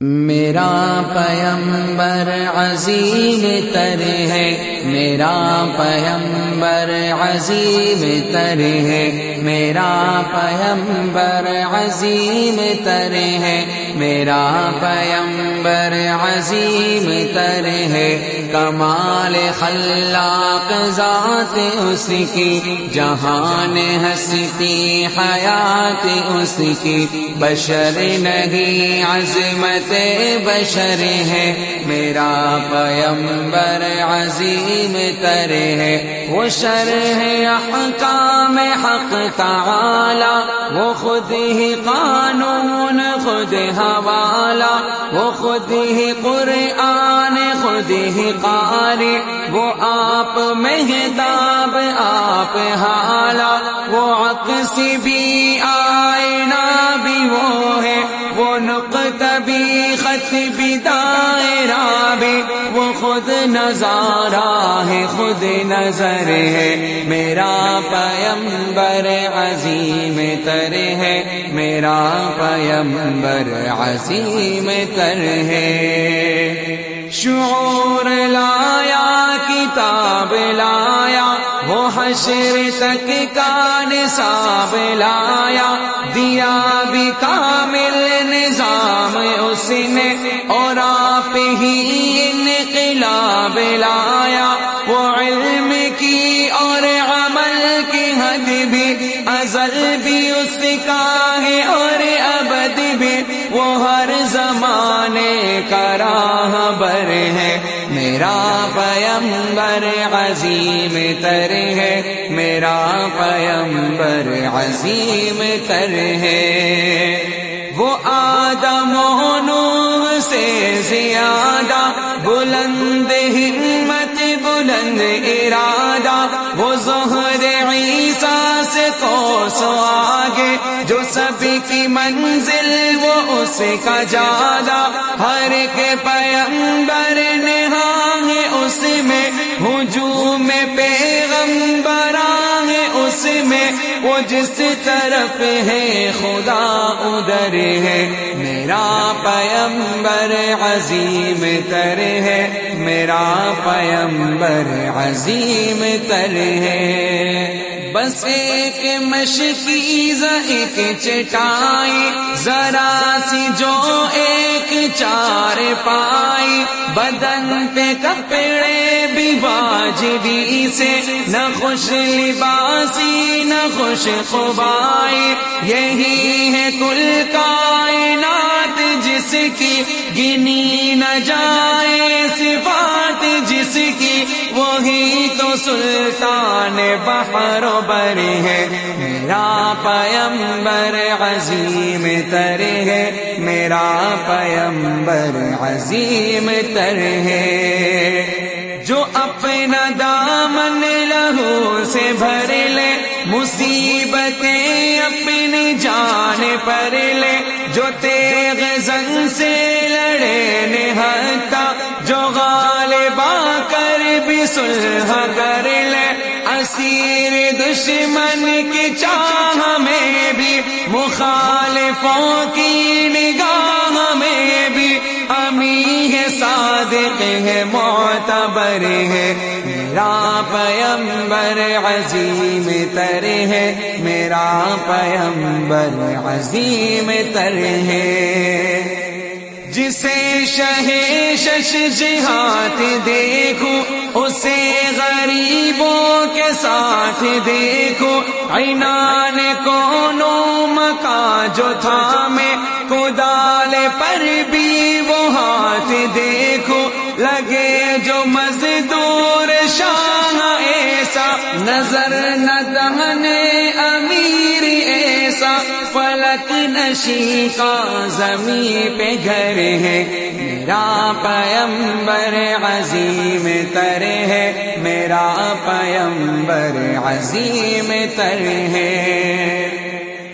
میرا پیمبر عظیم تر ہے، میرا پیمبر عظیم تر ہے، میرا پیمبر عظیم تر ہے۔ میرا پیمبر عظیم تر ہے۔ کمال خلاق ذات اس کی، جہان ہستی حیات اس کی۔ بشر نہیں، عظمت بشر ہے۔ میرا پیمبر عظیم تر ہے۔ وہ شر ہے احکام حق تعالی۔ وہ خود ہی قانون، خود والا، وہ خود ہی قرآن، خود ہی قاری۔ وہ آپ مہتاب آپ حالا۔ وہ عکس بھی، آئینہ بھی وہ ہے۔ وہ نقط بھی، خط بھی، دائیں۔ خود نظارہ ہے، خود نظر ہے۔ میرا پیمبر عظیم تر ہے۔ میرا پیمبر عظیم تر ہے۔ شعور لایا، کتاب لایا، وہ حشر تک کا نصاب لایا۔ دیا بھی کی بھی ازل بھی اس کا ہے اور ابد بھی۔ وہ ہر زمانے کا راہ بر ہے۔ میرا پیمبر عظیم تر ہے۔ میرا پیمبر عظیم تر ہے۔ وہ آدم و نوح سے زیادہ سو آگے جو سب کی منزل وہ اس کا جادہ ہر کے پیمبر نے ہے اس میں ہجوم پیغمبراں ہے اس میں وہ جس طرف ہے خدا ادھر ہے میرا پیمبر عظیم تر ہے میرا پیمبر عظیم تر ہے بس ایک مشکیز ایک چٹائی ذرا سی جو ایک چار پائی بدن پہ کپڑے بھی واجبی سے، نہ خوش لباسی، نہ خوش خوبائی یہی ہے کل کائنات جس کی گنی نہ جائے، صفات جس کی وہی تو سلطان بحر بر ہے۔ میرا پیمبر عظیم تر ہے۔ میرا پیمبر عظیم تر ہے۔ جو اپنا دامن لہو سے بھر لے مصیبتیں اپنی جان پر لے۔ جو تیغ زن سے لڑے نہتا بھی سلح کر لے اسیر دشمن کی چاہ میں بھی، مخالفوں کی نگاہ میں بھی۔ امی ہے صادق ہے، معتبر ہے۔ میرا پیمبر عظیم تر ہے۔ میرا پیمبر عظیم تر ہے۔ جسے شہ شش جہات دیکھو، اسے غریبوں کے ساتھ دیکھو۔ اینان کونوں مکا جو تھا میں کدال پر بھی وہ ہاتھ دیکھو۔ لگے جو مزدور شاہ ایسا، نظر نہ دہنے امیر ایسا فلک نشی کا زمین پہ گھر ہے۔ میرا پیمبر عظیم تر ہے۔ میرا پیمبر عظیم تر ہے۔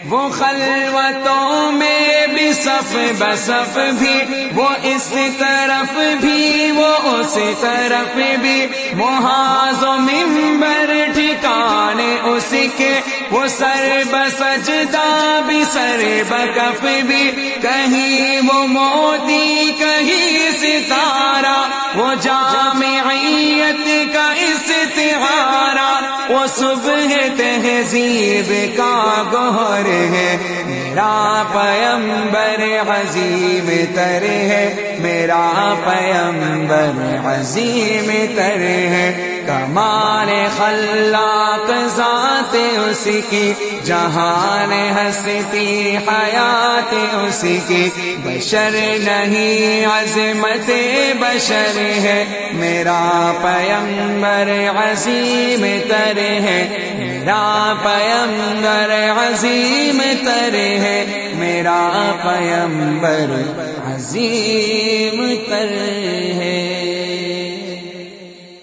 وہ خلوتوں میں بھی صف بصف بھی، وہ اس طرف بھی، وہ اس طرف بھی۔ محاذ و ممبر ٹھکانے اس کے وہ سر بسجدہ بھی، سر بکف بھی۔ کہیں وہ موتی، کہیں ستارہ۔ وہ جامعیت کا استعارہ وہ صبح تہذیب کا گہر ہے۔ میرا پیمبر عظیم تر ہے۔ میرا پیمبر عظیم تر ہے۔ کمال خلاق ذات اس کی، جہان ہستی حیات اس کی۔ بشر نہیں، عظمت بشر ہے۔ میرا پیمبر عظیم تر ہے میرا پیمبر عظیم تر ہے میرا پیمبر عظیم تر ہے